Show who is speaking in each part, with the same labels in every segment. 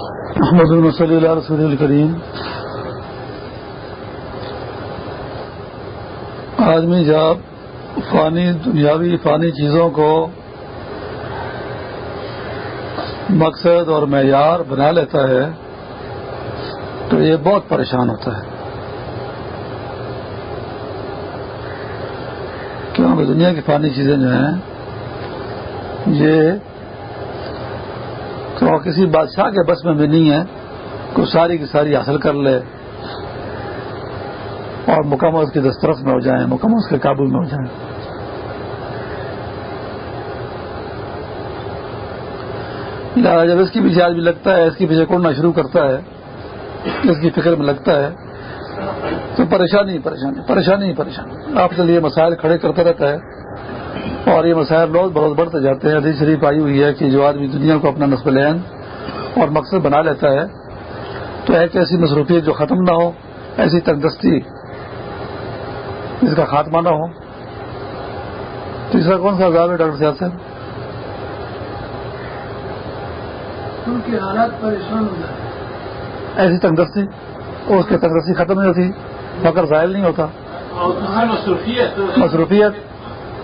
Speaker 1: محمد صلی اللہ رسول الکریم۔ آدمی جب فانی دنیاوی فانی چیزوں کو مقصد اور معیار بنا لیتا ہے، تو یہ بہت پریشان ہوتا ہے۔ کیونکہ دنیا کی فانی چیزیں جو ہیں، یہ تو کسی بادشاہ کے بس میں بھی نہیں ہے، تو ساری کی ساری حاصل کر لے اور مکمل اس کی دسترس میں ہو جائیں مکمل اس کے قابو میں ہو جائیں۔ لہٰذا جب اس کی پیچھے آج بھی لگتا ہے، اس کی پیچھے کوڑنا شروع کرتا ہے، اس کی فکر میں لگتا ہے، تو پریشانی پریشانی پریشانی پریشانی۔ آپ کے لیے مسائل کھڑے کرتا رہتا ہے۔ اور یہ مسائل بہت بہت بڑھتے جاتے ہیں۔ حدیث شریف آئی ہوئی ہے کہ جو آدمی دنیا کو اپنا نصب لین اور مقصد بنا لیتا ہے تو ایک ایسی مصروفیت جو ختم نہ ہو ایسی تندرستی جس کا خاتمہ نہ ہو۔ تیسرا کون سا عذاب ہے ڈاکٹر صاحب سے؟
Speaker 2: حالات پریشان ہو جاتے
Speaker 1: ایسی تندرستی اور اس کی تندرستی ختم نہیں ہوتی فخر ظاہر نہیں ہوتا۔ مصروفیت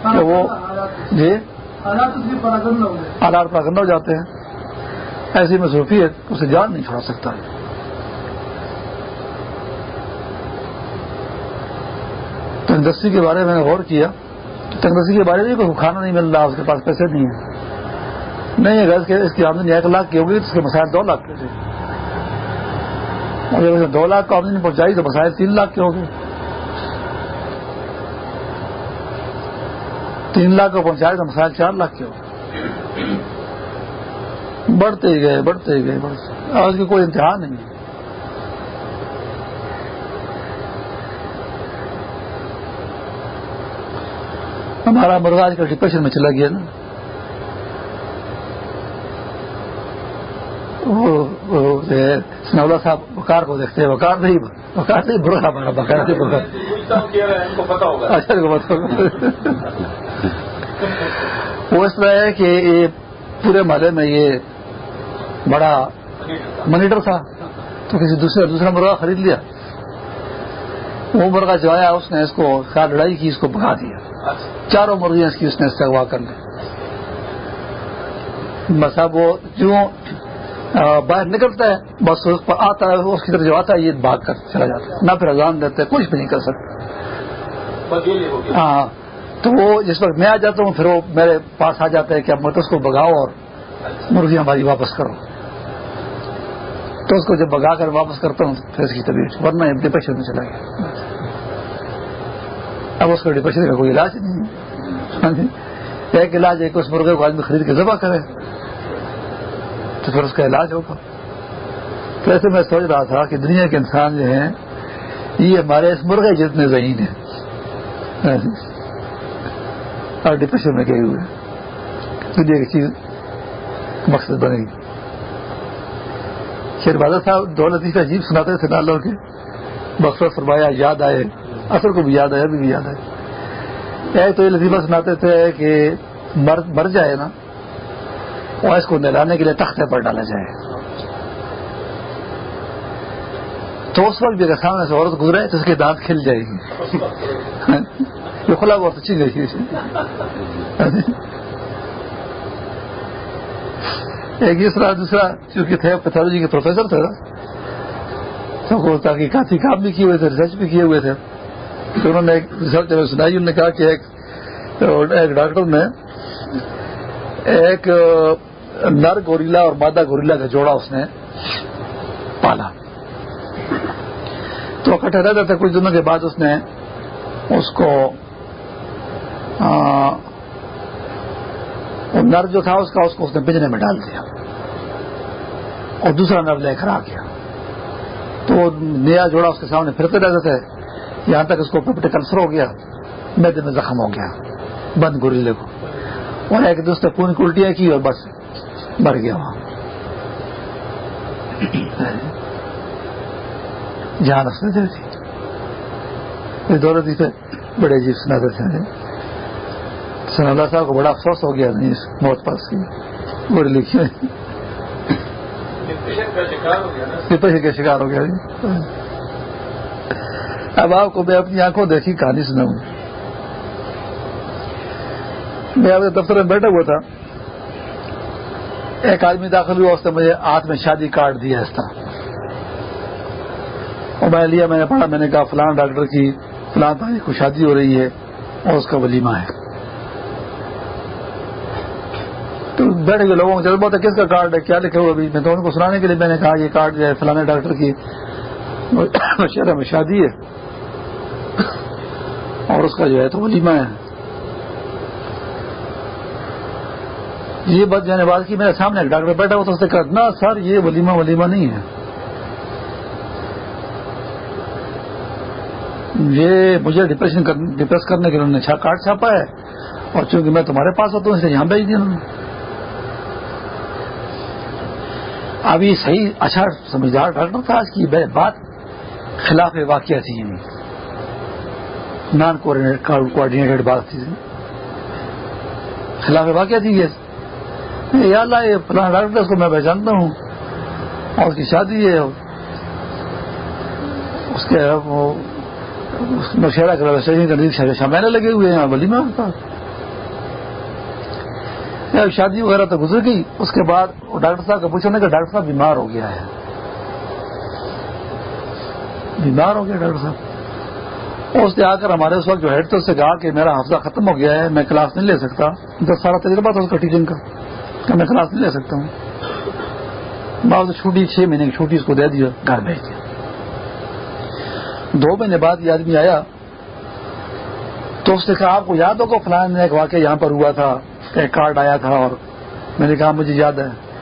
Speaker 1: کہ وہ جی آلات پراگند ہو جاتے ہیں۔ ایسی مصروفیت اسے جان نہیں چھوڑا سکتا۔ تندرستی کے بارے میں نے غور کیا۔ تندرستی کے بارے میں کوئی کھانا نہیں مل رہا اس کے پاس پیسے نہیں ہیں۔ نہیں اگر اس کے اس کی آمدنی ایک لاکھ کی ہوگی تو اس کے مسائل دو لاکھ کے تھے۔ اور جب دو لاکھ کو آمدنی پہنچائی تو مسائل تین لاکھ کے ہو گئے تین لاکھ کو پہنچائے تو مسائل چار لاکھ کے ہو۔ بڑھتے ہی گئے، بڑھتے ہی گئے، بڑھتے آج کی کوئی انتہا نہیں ہے۔ ہمارا مرغا آج کل ڈپریشن میں چلا گیا نا۔ وہ سنولا صاحب بکار کو دیکھتے ہیں بکار نہیں بکار نہیں، برا ہمارا بکار نہیں بکار اچھا وہ اس طرح ہے کہ یہ پورے محلے میں یہ بڑا منیٹر تھا۔ تو کسی دوسرے، دوسرا مرغا خرید لیا۔ وہ مرغا جو آیا، اس نے اس کو خیال لڑائی کی، اس کو بھگا دیا۔ چاروں مرغیاں اس کی اس نے استغوا کر لی۔ بس اب وہ جو باہر نکلتا ہے بس اس پر آتا ہے اس کی طرف جو آتا ہے یہ بھاگ کر چلا جاتا ہے۔ نہ پھر اذان دیتے کچھ بھی نہیں کر سکتے۔ ہاں تو وہ جس وقت میں آ جاتا ہوں پھر وہ میرے پاس آ جاتا ہے کہ اب مت اس کو بگاؤ اور مرغیاں ہماری واپس کرو۔ تو اس کو جب بگا کر واپس کرتا ہوں پھر اس کی طبیعت ورنہ ڈپریشن میں چلا گیا۔ اب اس کو ڈپریشن کا کوئی علاج نہیں ایک علاج ہے کہ اس مرغے کو آدمی خرید کے ذبح کرے۔ تو پھر اس کا علاج ہوگا۔ تو ایسے میں سوچ رہا تھا کہ دنیا کے انسان جو ہیں، یہ ہمارے اس مرغے جتنے ذہین ہیں۔ ہاں جی۔ اور ڈپریشن میں گئے ہوئے دنیا کی چیز مقصد بنے گی۔ شیر بادر صاحب دو لطیفہ عجیب سناتے تھے نالوں کے۔ مقصد فرمایا، یاد آئے۔ اصل کو بھی یاد آئے، ابھی بھی یاد آئے۔ ایک تو یہ لطیفہ سناتے تھے کہ مر جائے نا اور اس کو نہلانے کے لیے تختے پر ڈالا جائے۔ تو اس وقت بھی اگر سامنے سے عورت گزرے تو اس کے دانت کھل جائے گی۔ یہ کھلا بہت اچھی گئی ایک دوسرا دوسرا، چونکہ تھے، پیتھولوجی کے پروفیسر تھے تو تاکہ کافی کام بھی کیے ہوئے تھے ریسرچ بھی کیے ہوئے تھے۔ تو انہوں نے ایک ریسرچ میں سنائی، انہوں نے کہا کہ ایک ایک ڈاکٹر نے ایک نر گوریلا اور مادہ گوریلا کا جوڑا اس نے پالا۔ تو اکٹھے رہتے تھے کچھ دنوں کے بعد اس نے اس کو نر جو تھا اس کا، اس کو اس نے بجنے میں ڈال دیا۔ اور دوسرا نر لے کر آ گیا۔ تو نیا جوڑا اس کے سامنے پھرتے رہتے تھے۔ یہاں تک اس کو پپٹے کلسر ہو گیا۔ میدے میں زخم ہو گیا۔ بند گوریلے کو۔ اور ایک دوسرے پون کی الٹیاں کی اور بس۔ مر گیا وہاں۔ جہاں اس نے تھی۔ دولت تھے بڑے عجیب سناتے تھے۔ سن اللہ صاحب کو بڑا افسوس ہو گیا نہیں اس موت پاس کی بڑی لکھی ڈپریشن کا شکار ہو گیا۔ اب آپ کو میں اپنی آنکھوں دیکھی کہانی سناؤں۔ میں آپ کے دفتر میں بیٹھا ہوا تھا۔ ایک آدمی داخل ہوا اس نے مجھے ہاتھ میں شادی کارڈ دیا اس طرح۔ اور میں لیا، میں نے پڑھا، میں نے کہا فلان ڈاکٹر کی، فلان تاریخ کو شادی ہو رہی ہے اور اس کا ولیمہ ہے۔ تو بیٹھے ہوئے لوگوں کو جذبہ تھا کس کا کارڈ ہے؟ کیا لکھے ہوئے ابھی؟ میں تو ان کو سنانے کے لیے میں نے کہا، یہ کارڈ جو ہے فلانے ڈاکٹر کی۔ شہر میں شادی ہے۔ اور اس کا جو ہے تو ولیمہ ہے۔ یہ بات جو ہے بات کی میرے سامنے ایک ڈاکٹر بیٹھا ہوا تو اس نے کہا، نہ سر، یہ ولیمہ ولیمہ نہیں ہے۔ یہ مجھے ڈپریشن ڈپریس کرنے کے لیے انہوں نے کارڈ چھاپا ہے۔ اور چونکہ میں تمہارے پاس ہوتا ہوں، اسے یہاں بھیج دیا انہوں نے۔ اب یہ صحیح اچھا سمجھدار ڈاکٹر تھا، آج کی بات، خلاف واقعہ تھی یعنی نان کوآڈینیٹڈ بات تھی۔ خلاف واقعہ تھی یہ۔ یا اللہ، یہ فلاں ڈاکٹر اس کو میں پہچانتا ہوں۔ اور اس کی شادی ہے۔ اس کے مشورہ کرا شامل لگے ہوئے ہیں ولیمہ شادی وغیرہ تو گزر گئی۔ اس کے بعد ڈاکٹر صاحب کا پوچھنے کا ڈاکٹر صاحب بیمار ہو گیا ہے۔ بیمار ہو گیا ڈاکٹر صاحب۔ اس نے آ کر ہمارے اس وقت جو ہیڈ تو اس سے کہا کہ میرا حافظہ ختم ہو گیا ہے، میں کلاس نہیں لے سکتا۔ سارا تجربہ تھا اس کا ٹیچنگ کا۔ کہ میں کلاس نہیں لے سکتا ہوں۔ بعض چھوٹی چھ مہینے کی چھوٹی اس کو دے دیا گھر بھیج دیا۔ دو مہینے بعد یہ آدمی آیا تو اس نے کہا، آپ کو یاد ہوگا فلان ایک واقعہ یہاں پر ہوا تھا ایک کارڈ آیا تھا اور میں نے کہا، مجھے یاد ہے۔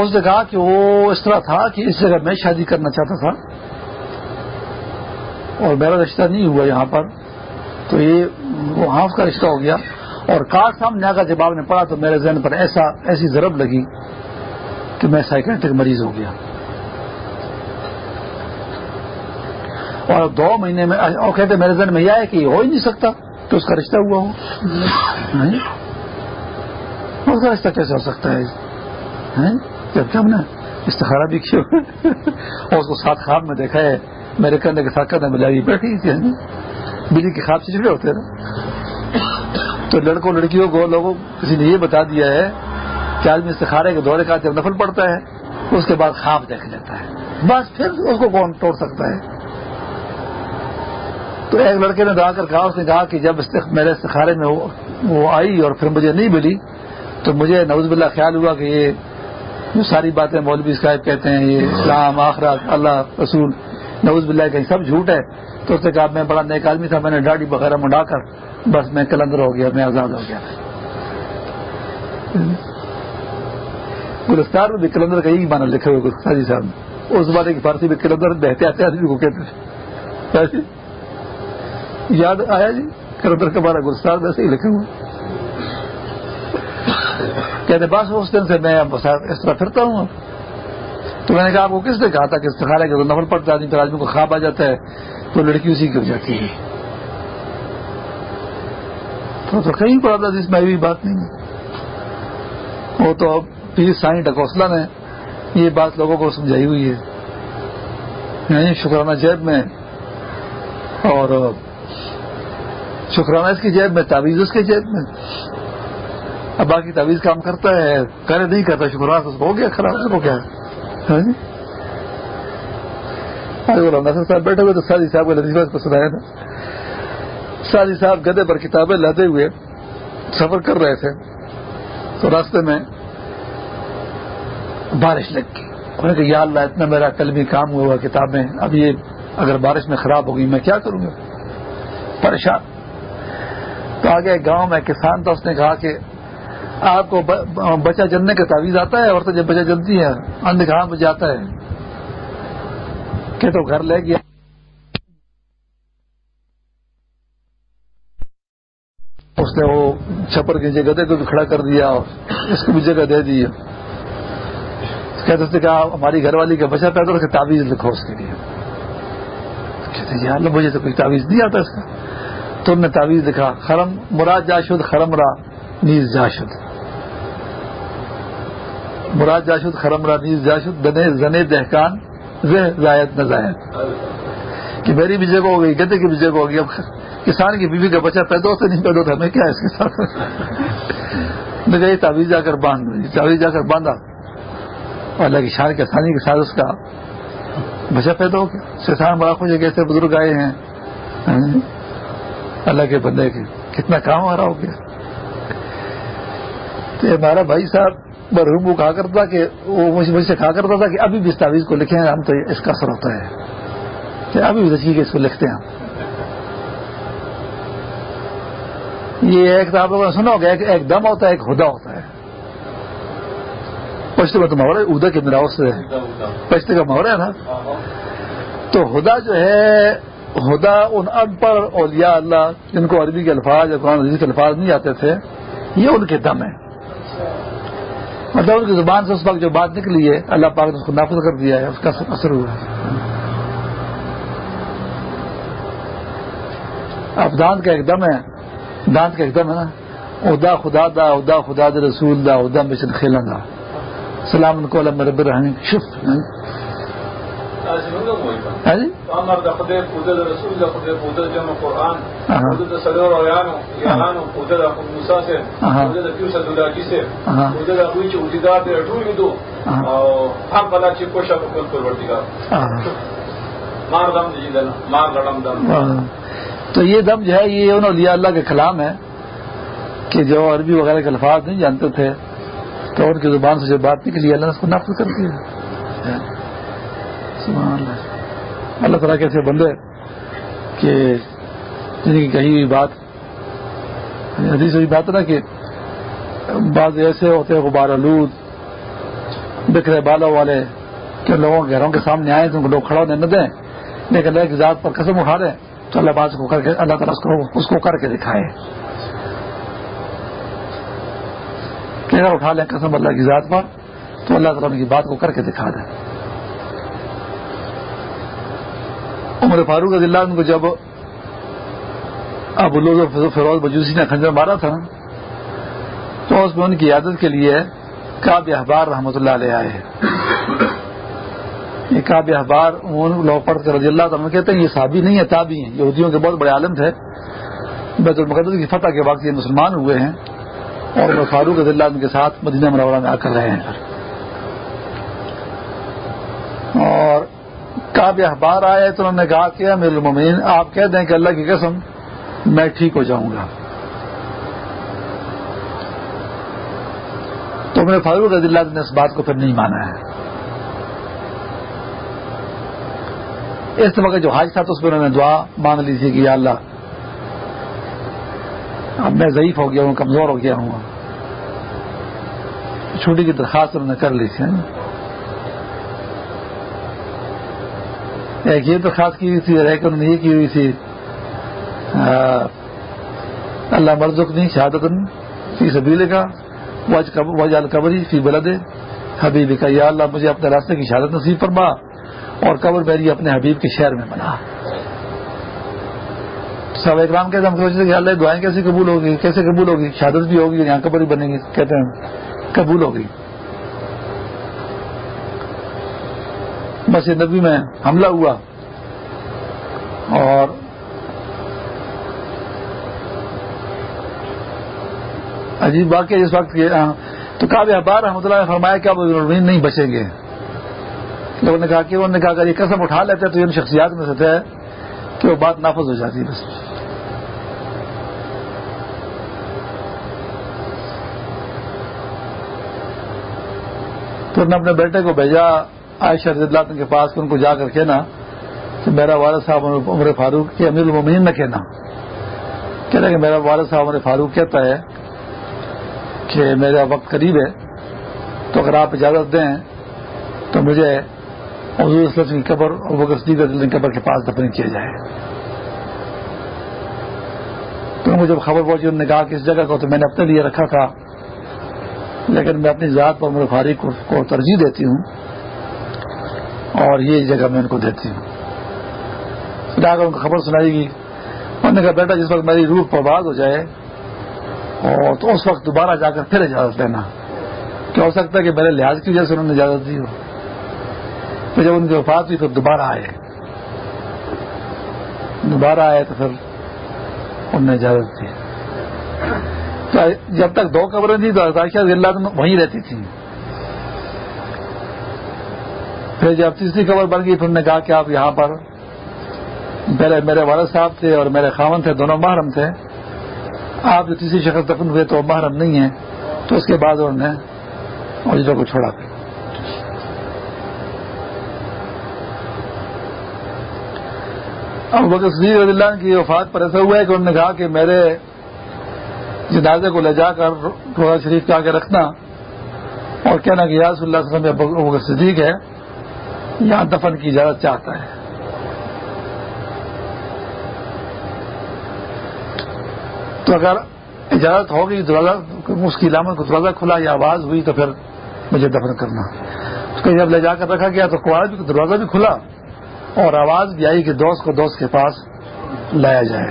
Speaker 1: اس نے کہا کہ وہ اس طرح تھا کہ اس جگہ میں شادی کرنا چاہتا تھا اور میرا رشتہ نہیں ہوا یہاں پر۔ تو یہ وہ ہاف کا رشتہ ہو گیا۔ اور کارڈ سامنے آ کر جب آپ نے پڑھا تو میرے ذہن پر ایسا ایسی ضرب لگی کہ میں سائیکٹرک مریض ہو گیا۔ اور دو مہینے میں اور کہتے میرے ذہن میں یہ ہے کہ یہ ہو ہی نہیں سکتا کہ اس کا رشتہ ہوا ہو۔ اس کا رشتہ کیسے ہو سکتا ہے؟ جب ہم نے استخارہ بھی کیا۔ اور اس کو ساتھ خواب میں دیکھا ہے۔ میرے کندھے کے ساتھ کندھے ملا بیٹھی تھی بجلی کے خواب سے چڑے ہوتے ہیں تو لڑکوں لڑکیوں کو لوگوں کسی نے یہ بتا دیا ہے کہ آدمی استخارے کے دورے کا جب نفل پڑتا ہے، اس کے بعد خواب دیکھ لیتا ہے۔ بس پھر اس کو کون توڑ سکتا ہے؟ تو ایک لڑکے نے دعا کر کہا، اس نے کہا کہ جب میرے استخارے میں وہ آئی اور پھر مجھے نہیں ملی، تو مجھے نوز باللہ خیال ہوا کہ یہ جو ساری باتیں مولوی صاحب کہتے ہیں، یہ اسلام آخرات اللہ، رسول نوز باللہ کہیں سب جھوٹ ہے۔ تو اس نے کہا، میں بڑا نیک آدمی تھا، میں نے ڈاڑی وغیرہ منڈا کر بس میں کلندر ہو گیا، میں آزاد ہو گیا۔ گلستار میں بھی کلندر کا یہی مانا لکھے ہوئے گلستاری جی صاحب اس زمانے کی فارسی میں کلندر بہتے آتے آدمی کو کہتے تھے۔ جی؟ یاد آیا جی؟ کلندر کا مانا گلستار ویسے ہی لکھے ہوئے کہتے بس اس دن سے میں اس طرح پھرتا ہوں۔ تو میں نے کہا، آپ کو کس نے کہا تھا کہ استخارہ کے نفل پڑتا آدمی پھر آدمی کو خواب آ جاتا ہے؟ تو لڑکی اسی کی ہو جاتی ہے تو تو کہیں پڑا تھا میں بھی بات نہیں ہے۔ وہ تو پیر سائن ڈکوسلا نے یہ بات لوگوں کو سمجھائی ہوئی ہے۔ یعنی شکرانہ جیب میں اور شکرانہ اس کی جیب میں، تعویذ اس کی جیب میں۔ اب باقی تعویذ کام کرتا ہے، کرے نہیں کرتا، شکرانہ ہو گیا، خراب اس کو کیا نصر صاحب بیٹھے ہوئے تو سادی صاحب کو لطیفہ کو سنایا تھا۔ سادی صاحب گدے پر کتابیں لاتے ہوئے سفر کر رہے تھے۔ تو راستے میں بارش لگ گئی۔ انہوں نے کہا، یا اللہ، اتنا میرا کل بھی کام ہوا کتابیں اب یہ اگر بارش میں خراب ہو گئی، میں کیا کروں گا؟ پریشان۔ تو آگے گاؤں میں کسان تھا، اس نے کہا کہ آپ کو بچہ جلنے کا تعویذ آتا ہے اور تو جب بچہ جلتی ہے اندھا میں جاتا ہے۔ کہ تو گھر لے گیا۔ اس نے وہ چھپر کے گدے کو بھی کھڑا کر دیا اور اس کو بھی جگہ دے دی۔ کہتے اس نے کہا ہماری گھر والی کا بچہ پیدا کے تعویذ لکھو اس کے لیے۔ کہتے یار مجھے تو کوئی تعویذ نہیں آتا اس کا۔ تو انہوں نے تعویذ لکھا، خرم مراد جاشد خرم را نیز جاشد مراد جاشد خرم رانیز جاشد دنے زنے دہکان۔ زائد نہ زائد۔ کہ میری بھی جگہ ہو گئی گدے کی بھی جگہ ہو گئی، اب کسان کی بیوی کا بچہ پیدا ہوتا نہیں، پیدا ہوتا ہمیں کیا اس کے ساتھ؟ میں گئی تعویذ جا کر باندھ تعویذ جا کر باندھا۔ اللہ کی شان کے آسانی کے ساتھ اس کا بچہ پیدا ہو گیا۔ سیسان بڑا خوش ہے کیسے بزرگ آئے ہیں۔ ہاں جی۔ اللہ کے بندے کے کتنا کام آ رہا ہو گیا۔ تو ہمارا بھائی صاحب مرحوم وہ کہا کرتا کہ وہ مجھ سے کہا کرتا تھا کہ ابھی بھی اس تعویذ کو لکھیں، ہم تو اس کا اثر ہوتا ہے۔ کہ ابھی بھی رچی کے اس کو لکھتے ہیں ہم۔ یہ ایک تو آپ لوگوں نے سنا ہوگا، ایک دم ہوتا ہے، ایک ہدا ہوتا ہے۔ پشتے میں تو محرا ادا کے میرا سے۔ پشتے کا محرا ہے نا؟ تو ہدا جو ہے، ہدا ان ان پڑھ اولیاء اللہ، جن کو عربی کے الفاظ یا قرآن عزیز کے الفاظ نہیں آتے تھے، یہ ان کے دم ہے مطلب ان کی زبان سے اس وقت جو بات نکلی ہے، اللہ پاک نے اس کو نافذ کر دیا ہے، اس کا اثر ہوا ہے۔ اب دانت کا ایک دم ہے، دانت کا ایک دم ہے نا۔ ادا خدا دا ادا خدا دا رسول دا ادا مشن کھیلوں دا۔ سلام کو رب الرحیم شف تو یہ دم جو ہے یہ انہوں لیا اللہ کے کلام ہے کہ جو عربی وغیرہ کے الفاظ نہیں جانتے تھے تو ان کی زبان سے جو بات نکلی اللہ نے اس کو نافذ کر دیا۔ اللہ۔ تعالیٰ کیسے بندے کہ جن کی کہی ہوئی بات یعنی حدیث ہوئی بات نا کہ بعض ایسے ہوتے ہیں، غبار آلود بکھرے بالوں والے کہ لوگوں کے گھروں کے سامنے آئے تو ان کو لوگ کھڑا ہونے نہ دیں، لیکن اللہ کی ذات پر قسم اٹھا رہے تو اللہ باز کو کر کے اللہ تعالیٰ اس کو کر کے دکھائے۔ کہ اگر اٹھا لیں قسم اللہ کی ذات پر، تو اللہ تعالیٰ کی بات کو کر کے دکھا دیں۔ عمر فاروق رضی اللہ کو جب ابو الوز فیروز بجوسی نے خنجر مارا تھا، تو اس میں ان کی عادت کے لیے کاب احبار رحمۃ اللہ علیہ آئے یہ کاب احبار لوگ پڑھ کر رضی اللہ تعالیٰ کہتے ہیں، یہ صحابی نہیں ہے تابی ہیں۔ یہودیوں کے بہت بڑے عالم تھے۔ بیت المقدس کی فتح کے وقت یہ مسلمان ہوئے ہیں اور فاروق رضی اللہ عنہ کے ساتھ مدینہ منورہ میں آ کر رہے ہیں اور کاب احبار آئے تو انہوں نے کہا کہ میرے المین آپ کہہ دیں کہ اللہ کی قسم میں ٹھیک ہو جاؤں گا۔ تو میرے فاروق رضی اللہ نے اس بات کو پھر نہیں مانا ہے۔ اس وقت جو حاج تھا تو اس میں انہوں نے دعا مان لی تھی کہ یا اللہ، اب میں ضعیف ہو گیا ہوں، کمزور ہو گیا ہوں۔ چھوٹی کی درخواست انہوں نے کر لی تھی۔ ایک یہ درخواست کی ہوئی تھی رہ کر یہ کی ہوئی تھی اللہ مرزق نہیں شہادت فی سبیل کا وج القبری، فی بلد حبیب کا یا اللہ مجھے اپنے راستے کی شہادت نصیب فرما اور قبر میری اپنے حبیب کے شہر میں بنا۔ سب اکرام کہتے ہم سوچتے کہ اللہ، دعائیں کیسے قبول ہوگی؟ کیسے قبول ہوگی؟ شہادت بھی ہوگی یہاں قبر ہی بنے گی، کہتے ہیں، قبول ہوگی۔ بس نبی میں حملہ ہوا اور عجیب واقعہ جس وقت تو کاب احبار رحمۃ اللہ نے فرمایا کہ اب نہیں بچیں گے۔ لوگوں نے کہا کہ انہوں نے کہا اگر یہ قسم اٹھا لیتے تو ان شخصیات میں سے ہے کہ وہ بات نافذ ہو جاتی ہے بس۔ تو نے اپنے بیٹے کو بھیجا عائشہ رضی اللہ کے پاس ان کو جا کر کہنا کہ میرا والد صاحب عمر فاروق کی امیر المومنین نہ کہنا۔ کہنا کہ میرا والد صاحب عمر فاروق کہتا ہے کہ میرا وقت قریب ہے، تو اگر آپ اجازت دیں تو مجھے حضور اسلم کی قبر اور وقت قبر کے پاس دفن کیا جائے۔ تو مجھے جب خبر پہنچی انہوں نے کہا کہ اس جگہ کو تو میں نے اپنے لیے رکھا تھا، لیکن میں اپنی ذات پر میرے فاریق کو ترجیح دیتی ہوں۔ اور یہ جگہ میں ان کو دیتی ہوں۔ جا کر ان کو خبر سنائی گی انہوں نے کہا بیٹا جس وقت میری روح پرواز ہو جائے، اور تو اس وقت دوبارہ جا کر پھر اجازت لینا کہ ہو سکتا ہے کہ میرے لحاظ کی وجہ سے انہوں نے اجازت دی ہو؟ پھر جب ان کی وفات ہوئی پھر دوبارہ آئے۔ دوبارہ آئے تو پھر انہوں نے اجازت دی۔ تو جب تک دو قبریں تھیں تو عائشہ اللہ وہیں رہتی تھیں۔ پھر جب تیسری قبر بن گئی پھر انہوں نے کہا کہ آپ یہاں پر پہلے میرے والد صاحب تھے اور میرے خاون تھے، دونوں محرم تھے۔ آپ جو تیسری شخص دفن ہوئے تو محرم نہیں ہیں تو اس کے بعد انہوں نے اجروں کو چھوڑا۔ پھر اب بکر صدیق رضی اللہ کی وفات پر ایسا ہوا ہے کہ انہوں نے کہا کہ میرے جنازے کو لے جا کر روزہ شریف کے آگے رکھنا اور کہنا کہ یاس اللہ وسلم ابو بکر صدیق ہے یہاں دفن کی اجازت چاہتا ہے۔ تو اگر اجازت ہوگی دروازہ اس کی علامت کو دروازہ کھلا یا آواز ہوئی تو پھر مجھے دفن کرنا۔ اس کو جب لے جا کر رکھا گیا تو کوارج بھی دروازہ بھی کھلا اور آواز بھی آئی کہ دوست کو دوست کے پاس لایا جائے۔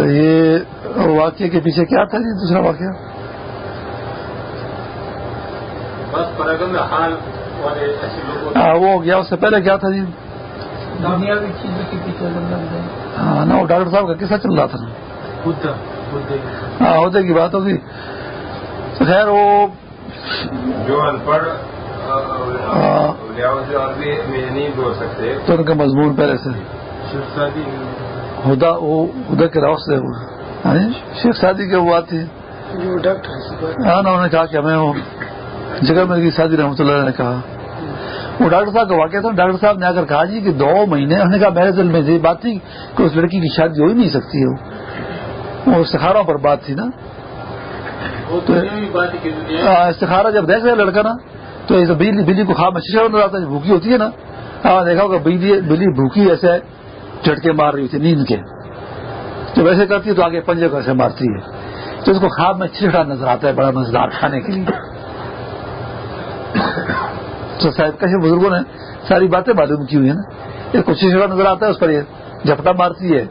Speaker 1: تو یہ واقعے کے پیچھے کیا تھا جی دوسرا واقعہ؟ ہاں وہ ہو گیا اس سے پہلے کیا تھا جی؟ ہاں نا وہ ڈاکٹر صاحب کا قصہ چل رہا تھا۔ ہاں عہدے کی بات ہوگی تو خیر وہ
Speaker 3: جو ان پڑھ
Speaker 1: ہاں۔
Speaker 3: سے اور بھی میں نہیں بول سکتے۔
Speaker 1: تو ان کا مضمون پہلے سے۔ ہدا وہ ہدا کے راؤ سے جی، شیخ شادی کی وہ
Speaker 2: ڈاکٹر
Speaker 1: ہاں نا انہوں نے کہا کہ ہمیں وہ جگہ میں شادی رحمۃ اللہ نے کہا۔ وہ ڈاکٹر صاحب کا واقعہ تھا۔ ڈاکٹر صاحب نے آ کر کہا جی کہ دو مہینے انہوں نے کہا میرے دل میں یہ بات تھی کہ اس لڑکی کی شادی ہو ہی نہیں سکتی ہو۔ وہ استخاروں پر بات تھی نا۔ استخارہ جب دیکھ رہے لڑکا نا تو بجلی کو خواب میں شیشہ نظر آتا ہے بھوکی ہوتی ہے نا۔ ہاں دیکھا ہوگا بجلی بھوکی ایسے جھٹکے مار رہی تھی نیند کے۔ جب ایسے کرتی ہے تو آگے پنجے کو ایسے مارتی ہے۔ تو اس کو خواب میں چھڑا نظر آتا ہے بڑا مزیدار کھانے کے لیے۔ تو صاحب کیسے بزرگوں نے ساری باتیں معلوم کی ہوئی ہیں نا۔ اس کو چھڑا نظر آتا ہے، اس پر یہ جھپٹا مارتی ہے۔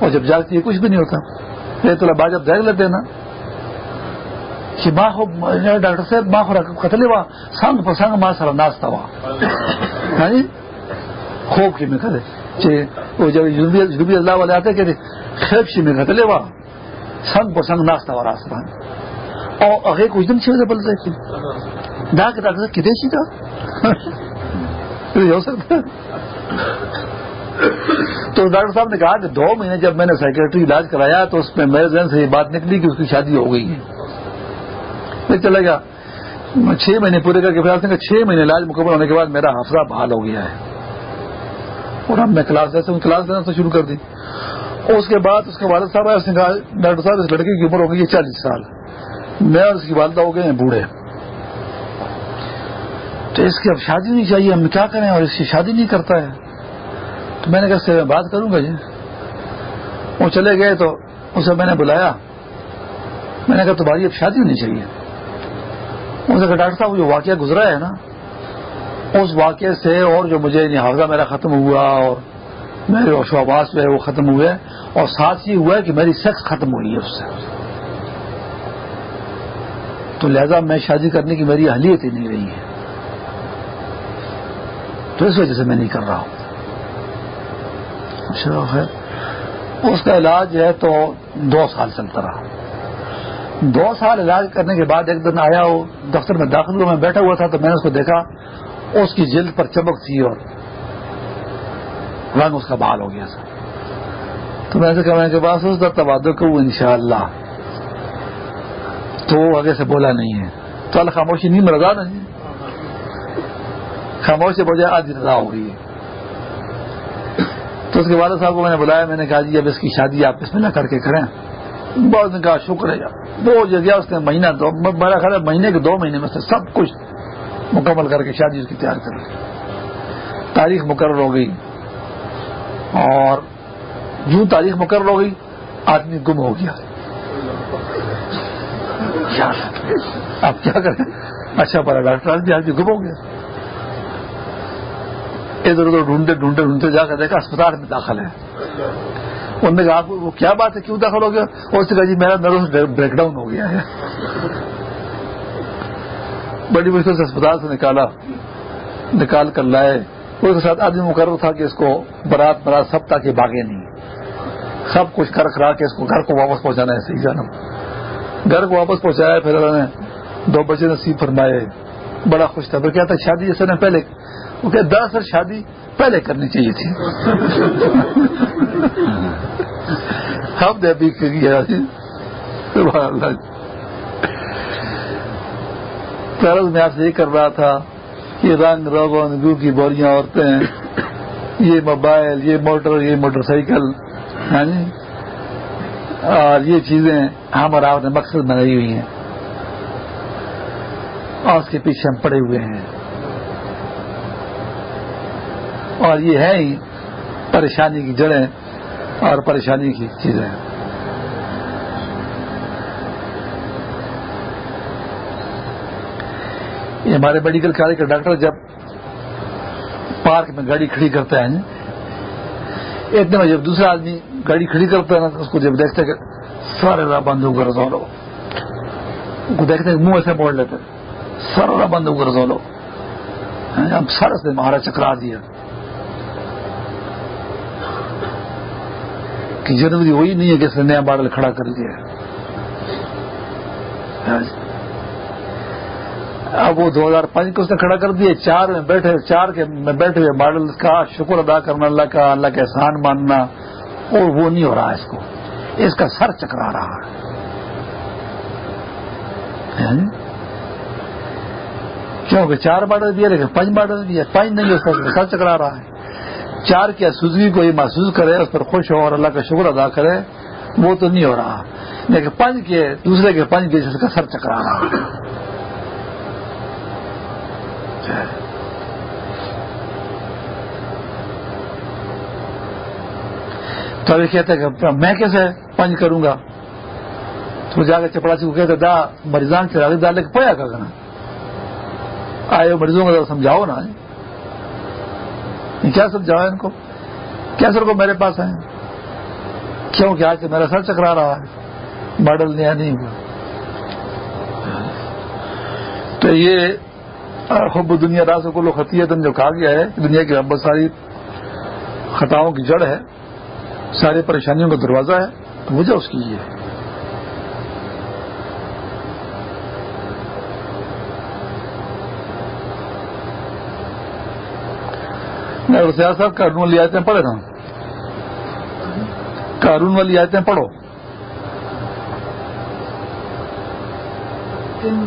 Speaker 1: اور جب جاگتی ہے، کچھ بھی نہیں ہوتا۔ پھر تو جب دیکھ لیتے ہیں نا، کہ ماں ہو ڈاکٹر صاحب ماں ہو قتل ہوا سنگ پسنگ ماں سر ناشتا ہوا یعنی خوب کی میں کرے وہ جب جنوبی اللہ والے آتے کہ خیب سی میں قتل ہوا سنگ پسنگ ناشتا ہوا راستہ اور اگے کچھ دن چھ بول رہے تھے ڈاک ڈاکٹر صاحب کدے سی کا ہو سکتا تو ڈاکٹر صاحب نے کہا کہ دو مہینے جب میں نے سیکرٹری علاج کرایا تو اس میں میرے ذہن سے یہ بات نکلی کہ اس کی شادی ہو گئی ہے۔ پھر چلے گا چھ مہینے پورے کر کے پھر نے چھ مہینے علاج مکمل ہونے کے بعد میرا حافظہ بحال ہو گیا ہے۔ اور ہم نے کلاس جیسے کلاس دینا تو شروع کر دی۔ اور اس کے بعد اس کے والد صاحب آئے، اس نے کہا، ڈاکٹر صاحب، اس لڑکے کی عمر ہو گئی ہے چالیس سال۔ میں اور اس کی والدہ ہو گئے ہیں بوڑھے۔ تو اس کی اب شادی نہیں چاہیے، ہم کیا کریں؟ اور اس کی شادی نہیں کرتا ہے۔ تو میں نے کہا، اس سے میں بات کروں گا جی۔ وہ چلے گئے تو اسے میں نے بلایا۔ میں نے کہا، تمہاری اب شادی ہونی چاہیے۔ اس نے کہا، ڈاکٹر صاحب جو واقعہ گزرا ہے نا اس واقعے سے اور جو مجھے حافظہ میرا ختم ہوا اور میرے شعباس جو ہے وہ ختم ہوئے اور ساتھ یہ ہوا ہے کہ میری سیکس ختم ہوئی ہے اس سے۔ تو لہذا میں شادی کرنے کی میری اہلیت ہی نہیں رہی ہے۔ تو اس وجہ سے میں نہیں کر رہا ہوں۔ اچھا اس کا علاج ہے تو دو سال چلتا رہا۔ دو سال علاج کرنے کے بعد ایک دن آیا وہ دفتر میں داخل ہوا، میں بیٹھا ہوا تھا تو میں نے اس کو دیکھا۔ اس کی جلد پر چمک تھی اور رنگ اس کا بال ہو گیا تھا تو میں نے کہا کے پاس اس تبادل کو ان شاء اللہ تو وہ آگے سے بولا نہیں ہے۔ تو اللہ خاموشی نہیں مرضا نا جی خاموشی بجائے آج رضا ہو گئی ہے۔ تو اس کے والد صاحب کو میں نے بلایا، میں نے کہا جی اب اس کی شادی آپ اس میں نہ کر کے کریں۔ بہت نے کہا شکر ہے۔ دو جگہ اس نے مہینہ دو میرا خیال ہے، مہینے کے دو مہینے میں سے سب کچھ مکمل کر کے شادی اس کی تیار کر لی۔ تاریخ مقرر ہو گئی اور یوں تاریخ مقرر ہو گئی، آدمی گم ہو گیا۔ آپ کیا کریں؟ اچھا پڑا، ڈاکٹر آدمی آدمی گم ہو گیا۔ ادھر ادھر ڈھونڈتے ڈھونڈتے ڈھونڈتے جا کر دیکھا، اسپتال میں داخل ہے انہوں نے کہا وہ کیا بات ہے؟ کیوں داخل ہو گیا اور اس نے کہا جی میرا نروس بریک ڈاؤن ہو گیا ہے۔ بڑی مشکل سے اسپتال سے نکالا، نکال کر لائے۔ اس کے ساتھ آدمی مقرر تھا کہ اس کو برات برات سب تاکہ باغے نہیں سب کچھ کر کرا کے اس کو گھر کو واپس پہنچانا ہے، صحیح جانا گھر کو واپس پہنچایا، پھر انہوں نے دو بچے نصیب فرمائے۔ بڑا خوش تھا، پھر کیا تھا شادی جیسے نے پہلے، وہ کہ دراصل شادی پہلے کرنی چاہیے تھی۔ ہم نے ابھی پیرل میں آپ سے یہ کر رہا تھا یہ رنگ روگن گو کی بوریاں عورتیں یہ موبائل، یہ موٹر یہ موٹر سائیکل ہاں جی؟ اور یہ چیزیں ہم اور آپ نے مقصد بنائی ہوئی ہیں۔ اور اس کے پیچھے ہم پڑے ہوئے ہیں۔ اور یہ ہے ہی پریشانی کی جڑیں اور پریشانی کی چیزیں۔ یہ ہمارے میڈیکل کالج کا ڈاکٹر جب پارک میں گاڑی کھڑی کرتا ہے اتنے میں جب دوسرا آدمی گاڑی کھڑی کرتا ہے نا، اس کو جب دیکھتے کہ سارے راہ بند ہو کر رزولو کو دیکھتے منہ ایسے موڑ لیتے سارا راہ بند ہو کر رزولو ہاں، ہم سارے سے مہارا چکرا دیا کہ ضروری وہی نہیں ہے کہ اس نے نیا ماڈل کھڑا کر لیا اب وہ دو ہزار پانچ کو اس نے کھڑا کر دیا، چار میں بیٹھے، چار کے میں بیٹھے ہوئے ماڈل کا شکر ادا کرنا، اللہ کا اللہ کا احسان ماننا، اور وہ نہیں ہو رہا اس کو۔ اس کا سر چکرا رہا۔ ہے کیونکہ چار ماڈل دیا، لیکن پانچ ماڈل دیا، پانچ نہیں، اس کا سر چکرا رہا۔ ہے چار کی سوزگی کو یہ محسوس کرے، اس پر خوش ہو اور اللہ کا شکر ادا کرے، وہ تو نہیں ہو رہا۔ لیکن پنج کے، دوسرے کے پنج کے اس کا سر چکرا رہا۔ تو ابھی کہتے کہ میں کیسے پنج کروں گا؟ تو جا کے چپڑا کو کہتے دا مریضان سے راغی ڈالے کے پویا کا کرنا آئے مریضوں کو سمجھاؤ نا۔ کیا سمجھاؤ ان کو؟ کیا سر کو میرے پاس آئے کیوں کہ آج میرا سر چکرا رہا ہے۔ ماڈل نیا نہیں ہوا۔ تو یہ حب دنیا راز کو لوگ خطیت جو کہا گیا ہے، دنیا کی بہت ساری خطاؤں کی جڑ ہے، ساری پریشانیوں کا دروازہ ہے، وجہ اس کی یہ ہے۔ صاحب کارون والی آیتیں پڑھے نا کارون والی آیتیں پڑھو۔ ان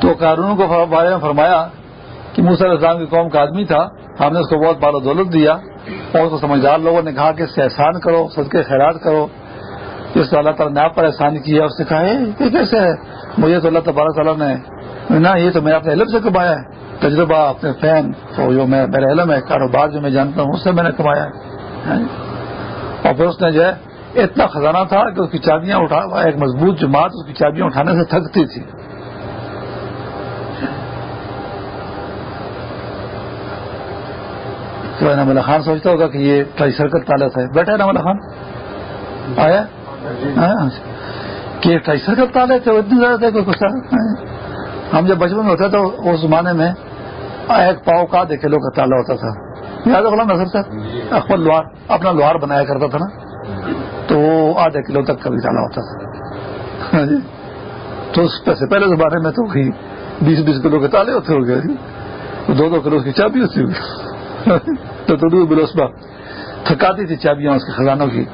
Speaker 1: تو قانون کو بارے میں فرمایا کہ موسیٰ علیہ السلام کی قوم کا آدمی تھا، ہم نے اس کو بہت بال دولت دیا اور اس کو سمجھدار لوگوں نے کہا کہ اس سے احسان کرو، صدقے خیرات کرو۔ جس کو اللہ تعالیٰ نے آپ پر احسان کیا اس نے کہا یہ کیسے ہے؟ مجھے تو اللہ تبارک تعالیٰ نے نہ یہ تو میں اپنے علم سے کمایا ہے۔ تجربہ اپنے فین تو جو میں میرا علم ہے کاروبار جو میں جانتا ہوں اس سے میں نے کمایا ہے۔ اور پھر اس نے جو ہے اتنا خزانہ تھا کہ اس کی چابیاں اٹھا ایک مضبوط جماعت اس کی چابیاں اٹھانے سے تھکتی تھی۔ تو نملا خان سوچتا ہوگا کہ یہ ٹرائی سرکل تالت ہے۔ بیٹھا ہے نملا خان؟ آیا؟ کہ ٹرائی سرکل تالے تھے اتنی زیادہ تھے کوئی کچھ ہم جب بچپن میں ہوتے تو اس زمانے میں ایک پاؤ کا دے کلو کا تالا ہوتا تھا۔ یاد غلام نظر صاحب؟ اکبر لوہار اپنا لوہار بنایا کرتا تھا نا۔ تو آدھے کلو تک کا بھی تالا ہوتا تھا۔ ہاں جی۔ تو اس سے پہلے زمانے میں تو بیس بیس کلو کے تالے ہوتے ہو گئے جی۔ دو دو کلو اس کی چابی ہوتی ہوئی ہاں جی۔ تو تدو بلوسبا تھکاتی تھی چابیاں اس کے خزانوں کی،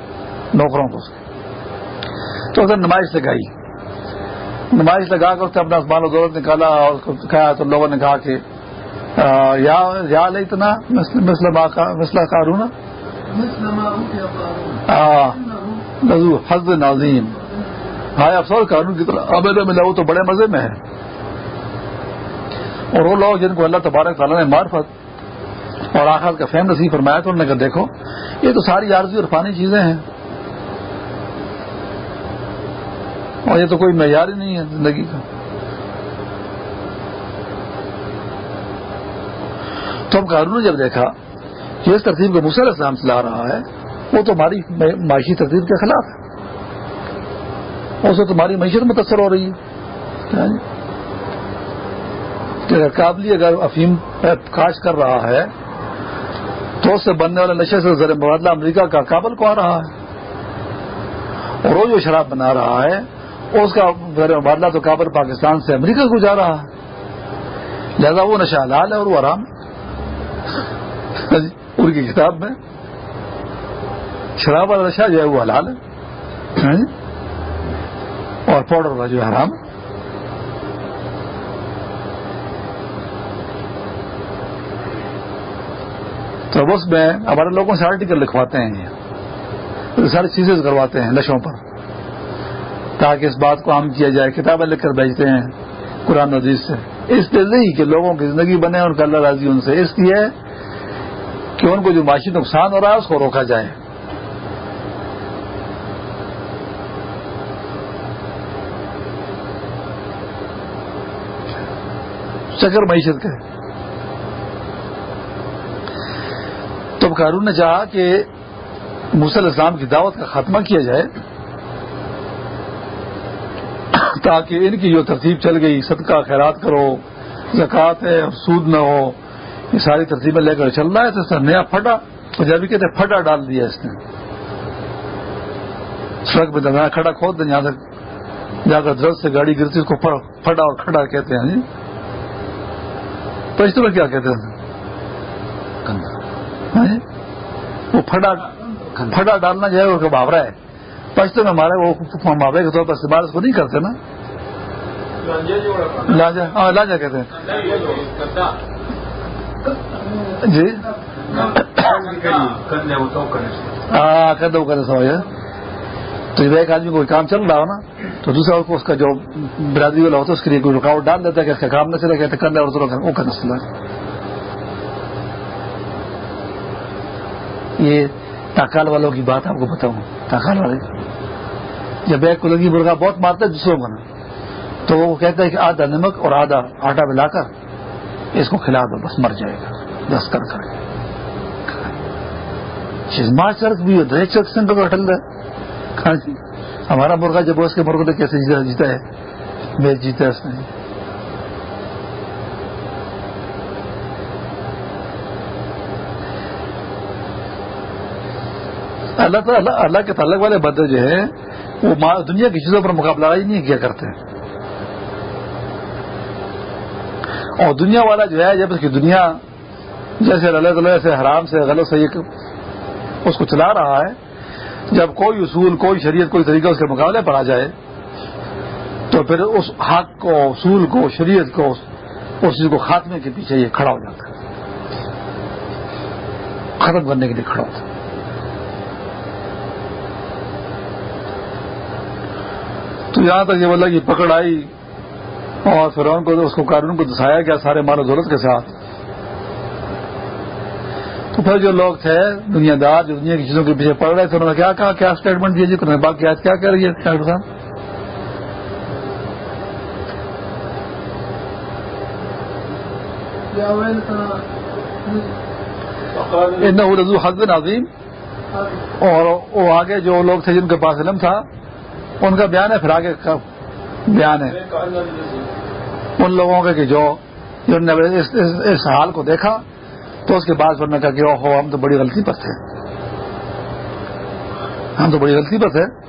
Speaker 1: نوکروں کو۔ اس تو اسے نمائش لگائی۔ نمائش لگا کر اس نے اپنا اسمان و دولت نکالا اور اس کو تو لوگوں نے کہا کہ یا اتنا مسئلہ قارون
Speaker 2: مثل
Speaker 1: نازیم ہائے افسوس، قانون کی طرح۔ اب ملا وہ تو بڑے مزے میں ہے اور وہ لوگ جن کو اللہ تبارک تعالیٰ نے معرفت اور آخر کا فہم نصیب فرمایا تو انہوں نے کہا، دیکھو، یہ تو ساری عارضی اور فانی چیزیں ہیں۔ اور یہ تو کوئی معیار ہی نہیں ہے زندگی کا۔ تو اب قانون نے جب دیکھا کہ اس ترتیب کو مسل اسلام چلا رہا ہے، وہ تو ہماری معاشی ترتیب کے خلاف ہے۔ اسے تمہاری معیشت متاثر ہو رہی ہے۔ کہ قابلی اگر افیم کاش کر رہا ہے، تو اس سے بننے والے نشے سے زر مبادلہ امریکہ کا کابل کو آ رہا ہے؟ اور وہ جو شراب بنا رہا ہے اس کا مبادلہ تو کابل پاکستان سے امریکہ کو جا رہا ہے۔ لہذا وہ نشہ حلال ہے اور وہ آرام ان کی کتاب میں شراب والا نشہ جو ہے وہ حلال ہے۔ ہاں جی؟ اور پاؤڈر کا جو ہے حرام ہے۔ تو اس میں ہمارے لوگوں سے آرٹیکل لکھواتے ہیں۔ ساری چیزیں کرواتے ہیں لشوں پر۔ تاکہ اس بات کو عام کیا جائے، کتابیں لکھ کر بھیجتے ہیں، قرآن عزیز سے۔ اس لیے نہیں کہ لوگوں کی زندگی بنے ان کا اللہ راضی ان سے۔ اس لیے کہ ان کو جو معاشی نقصان ہو رہا ہے، اس کو روکا جائے۔ چکر معیشت کا تو اب قارون نے چاہا کہ مسل اسلام کی دعوت کا خاتمہ کیا جائے تاکہ ان کی جو ترتیب چل گئی، صدقہ، خیرات کرو، زکوٰۃ ہے سود نہ ہو، یہ ساری ترتیبیں لے کر چل رہا ہے، تو اس نے نیا پھٹا، پنجابی کہتے ہیں، پھٹا ڈال دیا اس نے۔ سڑک پہ درمیان کھڑا کھود دیں جہاں تک جا کر درد سے گاڑی گرتی، اس کو پھٹا اور کھڑا کہتے ہیں ہاں جی۔ پشتو میں کیا کہتے ہیں؟ ہاں جی۔ وہ پھٹا پھٹا ڈالنا جو ہے، وہ محاورہ ہے۔ پشتو میں ہمارے وہ محاورے کے طور پر استعمال اس کو نہیں کرتے نا؟ لاجا ہاں لاجا کہتے ہیں۔ جی؟ ہاں کر دو کرے سمجھ تو جب ایک آدمی کوئی کام چل رہا ہو نا تو دوسرا اس کا جو برادری والا ہوتا ہے اس کے لیے کوئی رکاوٹ ڈال دیتا ہے کہ اس کا کام نہ چلے کہتے کرنے اور وہ کرنا چلا یہ تاکال والوں کی بات آپ کو بتاؤں۔ تاکال والے۔ جب ایک کلنگی مرغا بہت مارتا ہے دوسروں کو نا تو وہ کہتا ہے کہ آدھا نمک اور آدھا آٹا ملا کر اس کو کھلا دو، بس مر جائے گا۔ دس کر کر چرک بھی ہوتا ہے چرک سنگ کو ہٹل ہاں جی۔ ہمارا مرغا جب اس کے مرغے نے کیسے جیتا جیتا ہے؟ میچ جیتا ہے اس نے۔ اللہ تعالیٰ اللہ کے تعلق والے بدے جو ہے وہ دنیا کی چیزوں پر مقابلہ ہی نہیں کیا کرتے۔ اور دنیا والا جو ہے، جب اس کی دنیا جیسے اللہ تعالیٰ سے حرام سے، غلط سے اس کو چلا رہا ہے، جب کوئی اصول، کوئی شریعت، کوئی طریقہ اس کے مقابلے پر آ جائے، تو پھر اس حق کو، اصول کو، شریعت کو، اس چیز کو خاتمے کے پیچھے یہ کھڑا ہو جاتا ہے۔ ختم کرنے کے لیے کھڑا ہوتا ہے۔ تو یہاں تک یہ بولا کہ پکڑ آئی اور پھر ان کو اس کو قانون کو دسایا گیا سارے مال و دولت کے ساتھ تو پھر جو لوگ تھے دنیا دار جو دنیا کی چیزوں کے پیچھے پڑ رہے تھے انہوں نے کیا کہا کیا اسٹیٹمنٹ دیا جی؟ انہوں نے باقی آج کیا کہہ رہی ہے؟ ڈاکٹر صاحب؟ رضو حضر عظیم۔ اور وہ آگے جو لوگ تھے جن کے پاس علم تھا ان کا بیان ہے پھر آگے کا بیان ہے۔ ان لوگوں کے کہ جو جن نے اس, اس, اس حال کو دیکھا تو اس کے بعد پھر نے کہا کہ او ہو ہم تو بڑی غلطی پر تھے۔ ہم تو بڑی غلطی پر تھے۔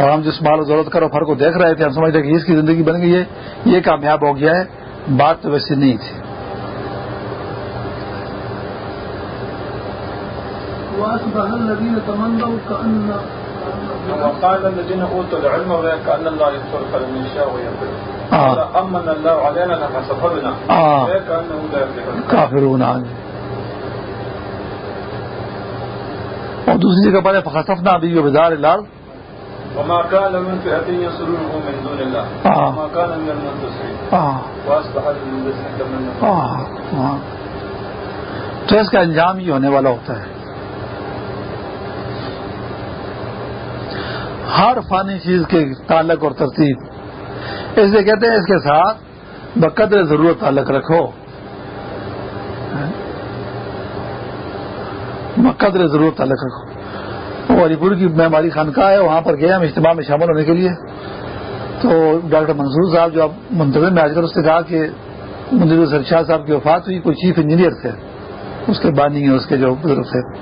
Speaker 1: اور ہم جس مال و ضرورت کر فر کو دیکھ رہے تھے ہم سمجھتے کہ اس کی زندگی بن گئی ہے یہ کامیاب ہو گیا ہے بات تو ویسی نہیں تھی۔
Speaker 3: وقال الذين اوتوا العلم كان الله يغفر لمن يشاء
Speaker 1: آه.
Speaker 3: قال امن الله علينا لما
Speaker 1: آه.
Speaker 3: كانه لا يفلح
Speaker 1: اور دوسری جگہ پر فخصفنا بھی بدار الارض
Speaker 3: وما كان من فئة ينصرونه من دون الله.
Speaker 1: آه.
Speaker 3: وما كان من المنتصرين. واصبح الذين تمنوا
Speaker 1: آہ آہ تو اس کا انجام یہ ہونے والا ہوتا ہے ہر فانی چیز کے تعلق اور ترتیب۔ اس لیے کہتے ہیں اس کے ساتھ بقدر ضرورت تعلق رکھو۔ بقدر ضرورت تعلق رکھو۔ وہ علی پور کی میں خانقاہ ہے، وہاں پر گئے ہم، اجتماع میں شامل ہونے کے لیے۔ تو ڈاکٹر منصور صاحب جو اب منتظر میں آج کل اس نے کہا کہ منظر حسن شاہ صاحب کی وفات ہوئی، کوئی چیف انجینئر تھے۔ اس کے بانی ہیں، اس کے جو بزرگ تھے۔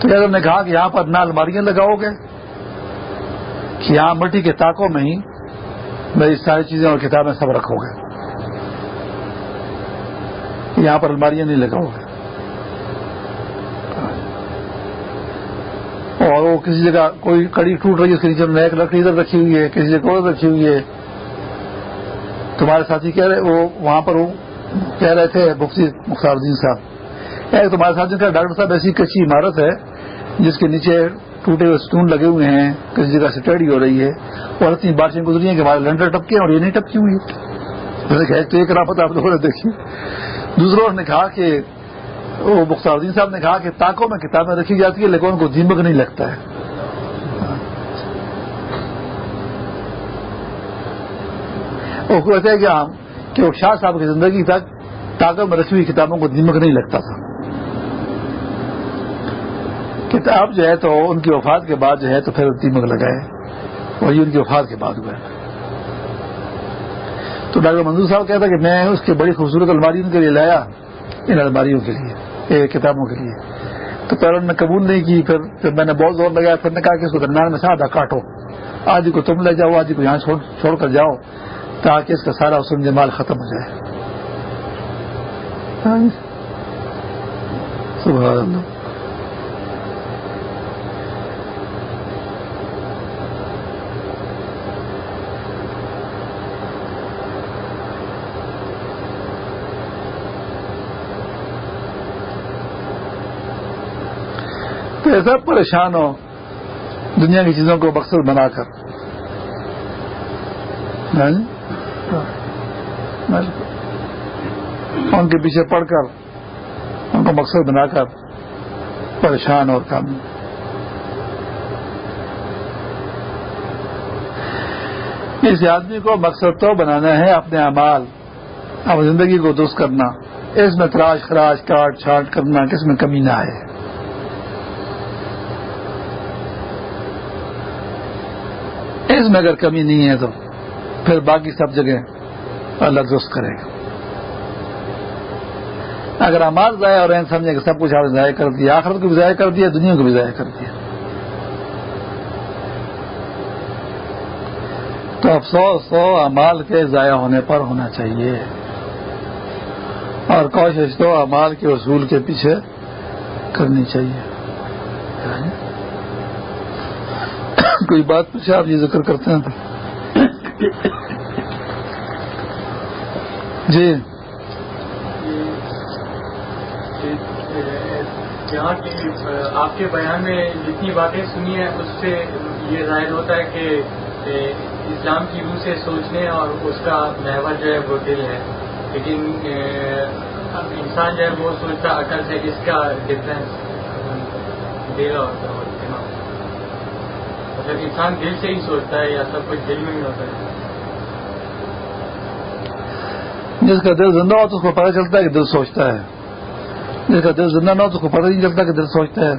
Speaker 1: تو نے کہا کہ یہاں پر نہ الماریاں لگاؤ گے کہ یہاں مٹی کے تاکوں میں ہی میری ساری چیزیں اور کتابیں سب رکھو گے یہاں پر الماریاں نہیں لگاؤ گے اور وہ کسی جگہ کوئی کڑی ٹوٹ رہی ہے، اس کے نیچے میں ایک لکڑی ادھر رکھی ہوئی ہے، کسی جگہ اور رکھی ہوئی ہے۔ تمہارے ساتھی کہہ رہے، وہ وہاں پر وہ کہہ رہے تھے، مفتی مختار الدین صاحب ایک تمہارے ساتھی ڈاکٹر صاحب ایسی کچی عمارت ہے جس کے نیچے ٹوٹے ہوئے ستون لگے ہوئے ہیں، کسی جگہ سے ٹیڑھی ہو رہی ہے، اور اتنی بارشیں گزری ہیں کہ ہمارے لنڈر ٹپکے ہیں اور یہ نہیں ٹپکی ہوئی تو ایک رافت آپ لوگوں نے دیکھی۔ دوسروں نے کہا کہ، وہ مختار الدین صاحب نے کہا کہ تاکوں میں کتابیں رکھی جاتی ہے لیکن ان کو دیمک نہیں لگتا ہے۔ وہ کہتے ہیں کہ ہم کہ وہ شاہ صاحب کی زندگی تک تاکوں میں رکھی ہوئی کتابوں کو دیمک نہیں لگتا تھا۔ کتاب جو ہے تو ان کی وفات کے بعد جو ہے تو پھر دیمک لگائے۔ اور یہ ان کی وفات کے بعد ہوا ہے تو ڈاکٹر منظور صاحب کہتا کہ میں اس کی بڑی خوبصورت الماری ان کے لیے لایا ان الماریوں کے لیے کتابوں کے لیے۔ تو پہلے انہوں نے قبول نہیں کی پھر پھر میں نے بہت زور لگایا پھر نے کہا کہ اس کو درمیان میں سادہ کاٹو۔ آج کو تم لے جاؤ آج کو یہاں چھوڑ, چھوڑ کر جاؤ تاکہ اس کا سارا حسن جمال ختم ہو جائے۔ سبحان اللہ۔ تو ایسا پریشان ہو دنیا کی چیزوں کو مقصد بنا کر۔ ہاں جی؟ ہاں جی۔ ان کے پیچھے پڑھ کر، ان کو مقصد بنا کر پریشان اور کام۔ اس آدمی کو مقصد تو بنانا ہے اپنے اعمال اب زندگی کو درست کرنا، اس میں تراش خراش، کاٹ چھاٹ کرنا، کس میں کمی نہ آئے۔ میں اگر کمی نہیں ہے تو پھر باقی سب جگہ اللہ درست کرے گا۔ اگر امال ضائع ہو رہے ہیں، سمجھے کہ سب کچھ آپ نے ضائع کر دیا، آخرت کو بھی ضائع کر دیا، دنیا کو بھی ضائع کر دیا۔ تو افسوس سو امال کے ضائع ہونے پر ہونا چاہیے۔ اور کوشش تو امال کے اصول کے پیچھے کرنی چاہیے۔ کوئی بات پوچھے، آپ یہ ذکر کرتے ہیں جی۔
Speaker 4: یہاں کی آپ کے بیان میں جتنی باتیں سنی ہیں، اس سے یہ ظاہر ہوتا ہے کہ اسلام کی روح سے سوچنے اور اس کا محور جو ہے، وہ دل ہے۔ لیکن انسان جو ہے، وہ سوچتا عقل سے اس کا ڈفرینس دل اور مطلب انسان دل سے ہی سوچتا ہے یا سب کچھ دل میں ہی ہوتا ہے۔
Speaker 1: جس کا دل زندہ ہو تو اس کو پتہ چلتا ہے کہ دل سوچتا ہے۔ جس کا دل زندہ نہ ہو تو اس کو پتہ نہیں چلتا کہ دل سوچتا ہے۔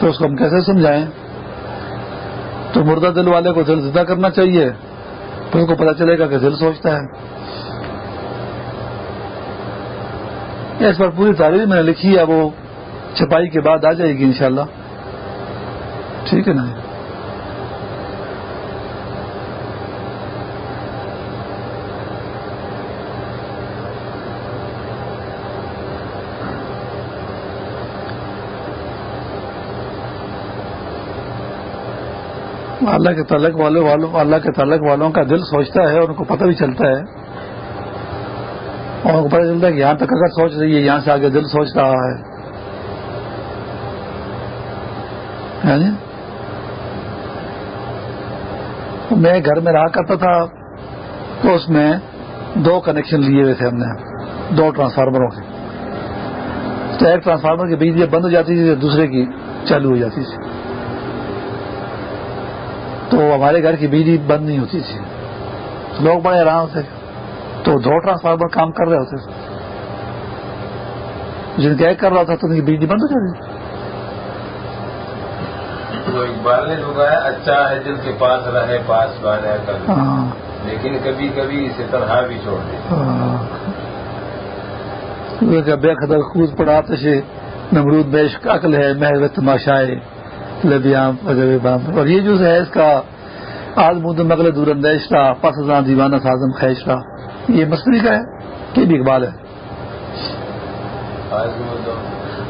Speaker 1: تو اس کو ہم کیسے سمجھائیں؟ تو مردہ دل والے کو دل زندہ کرنا چاہیے۔ پھر اس کو پتہ چلے گا کہ دل سوچتا ہے۔ اس پر پوری تاریخ میں نے لکھی ہے وہ چھپائی کے بعد آ جائے گی انشاءاللہ۔ ٹھیک ہے نا؟ اللہ کے تعلق والوں والوں اللہ کے تعلق والوں کا دل سوچتا ہے اور ان کو پتہ بھی چلتا ہے۔ اور ان کو پتہ چلتا ہے کہ یہاں تک اگر سوچ رہی ہے، یہاں سے آگے دل سوچ رہا ہے۔ یعنی؟ میں گھر میں رہا کرتا تھا تو اس میں دو کنیکشن لیے ہوئے تھے ہم نے۔ دو ٹرانسفارمروں کے تو ایک ٹرانسفارمر کی بجلی بند ہو جاتی تھی، دوسرے کی چالو ہو جاتی تھی۔ تو ہمارے گھر کی بجلی بند نہیں ہوتی تھی۔ لوگ بڑے آرام سے تو دو ٹرانسفارمر کام کر رہے ہوتے تھے۔ جن کا ایک کر رہا تھا تو ان کی بجلی بند ہو جاتی۔
Speaker 5: تو اقبال نے ہے اچھا ہے دل کے پاس رہے پاس بارہ کر
Speaker 1: ہاں۔
Speaker 5: لیکن کبھی کبھی اسے تنہا بھی چھوڑ دے۔
Speaker 1: بے خطر خود پڑا تشے نمرود بیش عقل ہے محض تماشائے لبیاں اور یہ جو ہے اس کا آج مد مغل دور اندیش تھا پس ازاں دیوانہ سازم خیش تھا یہ مصری کا ہے کہ بھی اقبال ہے۔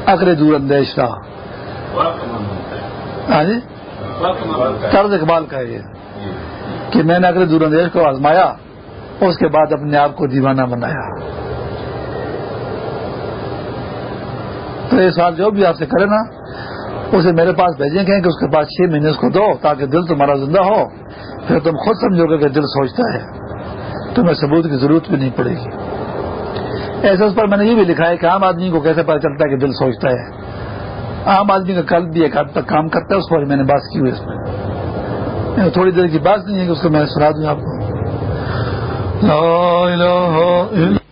Speaker 1: اکر دور اندیش تھا ہاں جی؟
Speaker 5: اقبال کا ہے۔
Speaker 1: طرز اقبال کا ہے یہ۔ کہ میں نے اگر دور اندیش کو آزمایا اس کے بعد اپنے آپ کو دیوانہ بنایا۔ تو یہ سال جو بھی آپ سے کرے نا اسے میرے پاس بھیجیں گے کہ اس کے پاس چھ مہینے اس کو دو تاکہ دل تمہارا زندہ ہو۔ پھر تم خود سمجھو گے کہ دل سوچتا ہے۔ تمہیں ثبوت کی ضرورت بھی نہیں پڑے گی۔ ایسے اس پر میں نے یہ بھی لکھا ہے کہ عام آدمی کو کیسے پتا چلتا ہے کہ دل سوچتا ہے۔ عام آدمی کا قلب بھی ایک حد تک کام کرتا ہے، اس پر میں نے بات کی ہوئی اس میں۔ تھوڑی دیر کی بات نہیں ہے کہ اس کو میں سنا دوں آپ کو۔ لا الہ الا